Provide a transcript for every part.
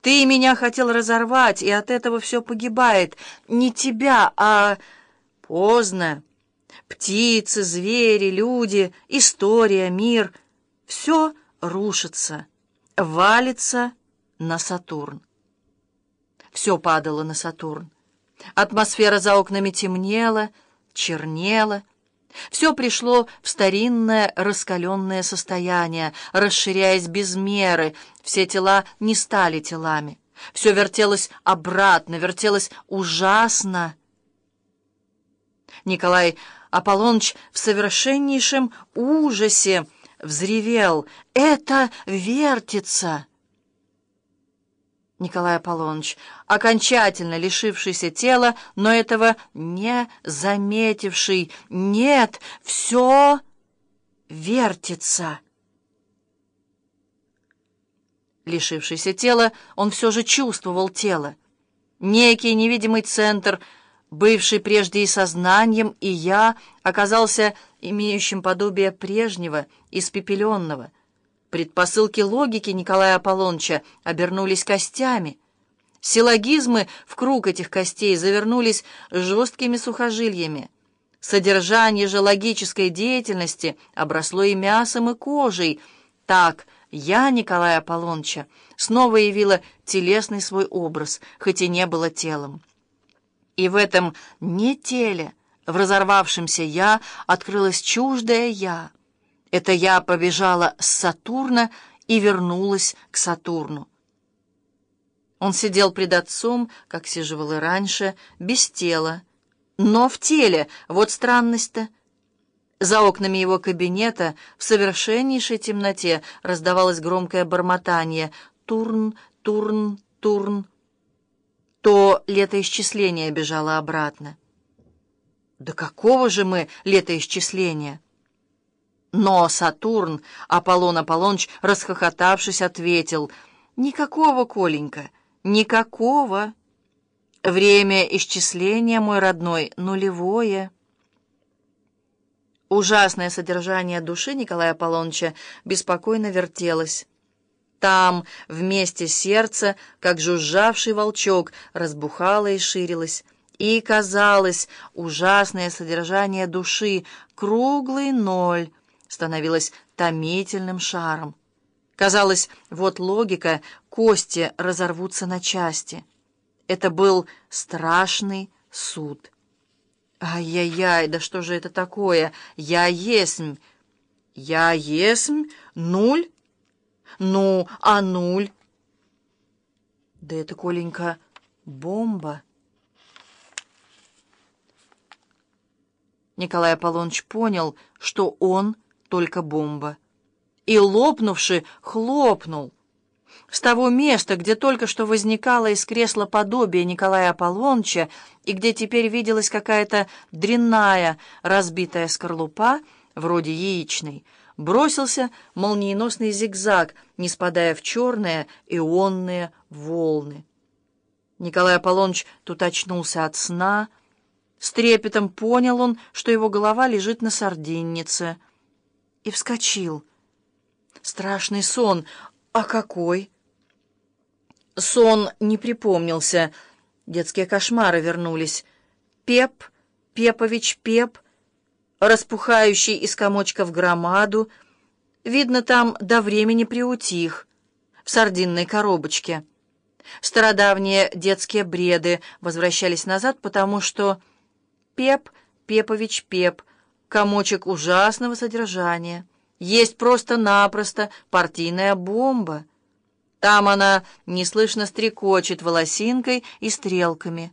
Ты меня хотел разорвать, и от этого все погибает. Не тебя, а... Поздно. Птицы, звери, люди, история, мир — все рушится, валится на Сатурн. Все падало на Сатурн. Атмосфера за окнами темнела, чернела. Все пришло в старинное раскаленное состояние, расширяясь без меры. Все тела не стали телами. Все вертелось обратно, вертелось ужасно. Николай Аполлоныч в совершеннейшем ужасе взревел. «Это вертится!» Николай Аполлоныч, окончательно лишившийся тела, но этого не заметивший. Нет, все вертится. Лишившийся тела, он все же чувствовал тело. Некий невидимый центр, бывший прежде и сознанием, и я, оказался имеющим подобие прежнего, испепеленного — Предпосылки логики Николая Аполлоныча обернулись костями. Силлогизмы в круг этих костей завернулись жесткими сухожильями. Содержание же логической деятельности обросло и мясом, и кожей. Так я, Николая Аполлоныча, снова явила телесный свой образ, хоть и не было телом. И в этом не теле, в разорвавшемся «я» открылось чуждое «я». Это я побежала с Сатурна и вернулась к Сатурну. Он сидел пред отцом, как сиживал и раньше, без тела. Но в теле, вот странность-то. За окнами его кабинета в совершеннейшей темноте раздавалось громкое бормотание «Турн, турн, турн». То летоисчисление бежало обратно. «Да какого же мы летоисчисления?» Но Сатурн, Аполлон Аполлоныч, расхохотавшись, ответил, «Никакого, Коленька, никакого. Время исчисления, мой родной, нулевое». Ужасное содержание души Николая Аполлоныча беспокойно вертелось. Там, вместе сердца, как жужжавший волчок, разбухало и ширилось. И казалось, ужасное содержание души — круглый ноль — становилось томительным шаром. Казалось, вот логика, кости разорвутся на части. Это был страшный суд. Ай-яй-яй, да что же это такое? Я есмь. Я есмь? Нуль? Ну, а нуль? Да это, Коленька, бомба. Николай Аполлоныч понял, что он — только бомба. И, лопнувши, хлопнул. С того места, где только что возникало из кресла подобие Николая Аполлоныча, и где теперь виделась какая-то дрянная разбитая скорлупа, вроде яичной, бросился молниеносный зигзаг, не спадая в черные ионные волны. Николай Аполлоныч тут очнулся от сна. С трепетом понял он, что его голова лежит на сардиннице — и вскочил. Страшный сон. А какой? Сон не припомнился. Детские кошмары вернулись. Пеп, Пепович Пеп, распухающий из комочков громаду. Видно, там до времени приутих, в сардинной коробочке. Стародавние детские бреды возвращались назад, потому что Пеп, Пепович Пеп — комочек ужасного содержания. Есть просто-напросто партийная бомба. Там она неслышно стрекочет волосинкой и стрелками.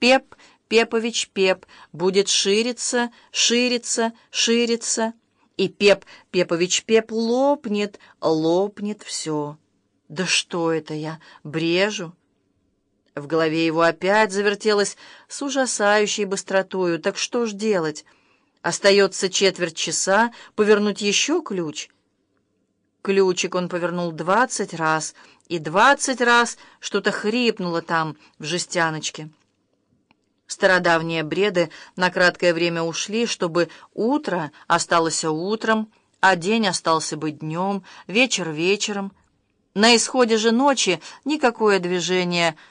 Пеп, Пепович Пеп, будет шириться, шириться, шириться. И Пеп, Пепович Пеп лопнет, лопнет все. Да что это я, брежу? В голове его опять завертелось с ужасающей быстротою. Так что ж делать? Остается четверть часа, повернуть еще ключ. Ключик он повернул двадцать раз, и двадцать раз что-то хрипнуло там, в жестяночке. Стародавние бреды на краткое время ушли, чтобы утро осталось утром, а день остался бы днем, вечер вечером. На исходе же ночи никакое движение